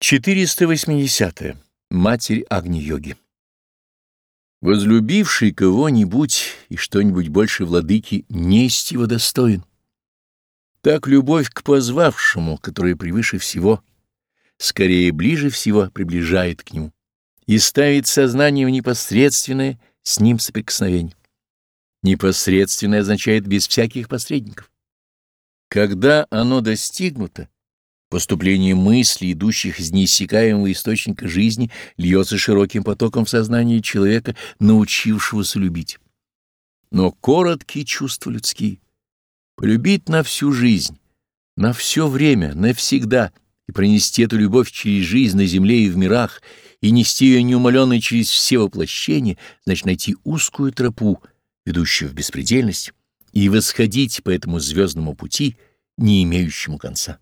480. -е. Матерь Агни-йоги Возлюбивший кого-нибудь и что-нибудь больше владыки, несть его достоин. Так любовь к позвавшему, которая превыше всего, скорее ближе всего приближает к нему и ставит сознание в непосредственное с ним соприкосновение. Непосредственное означает без всяких посредников. Когда оно достигнуто, Поступление мыслей, идущих из неиссякаемого источника жизни, льется широким потоком в сознании человека, научившегося любить. Но короткие чувства людские. Полюбить на всю жизнь, на все время, навсегда, и пронести эту любовь через жизнь на земле и в мирах, и нести ее неумоленной через все воплощения, значит найти узкую тропу, ведущую в беспредельность, и восходить по этому звездному пути, не имеющему конца.